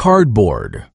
cardboard.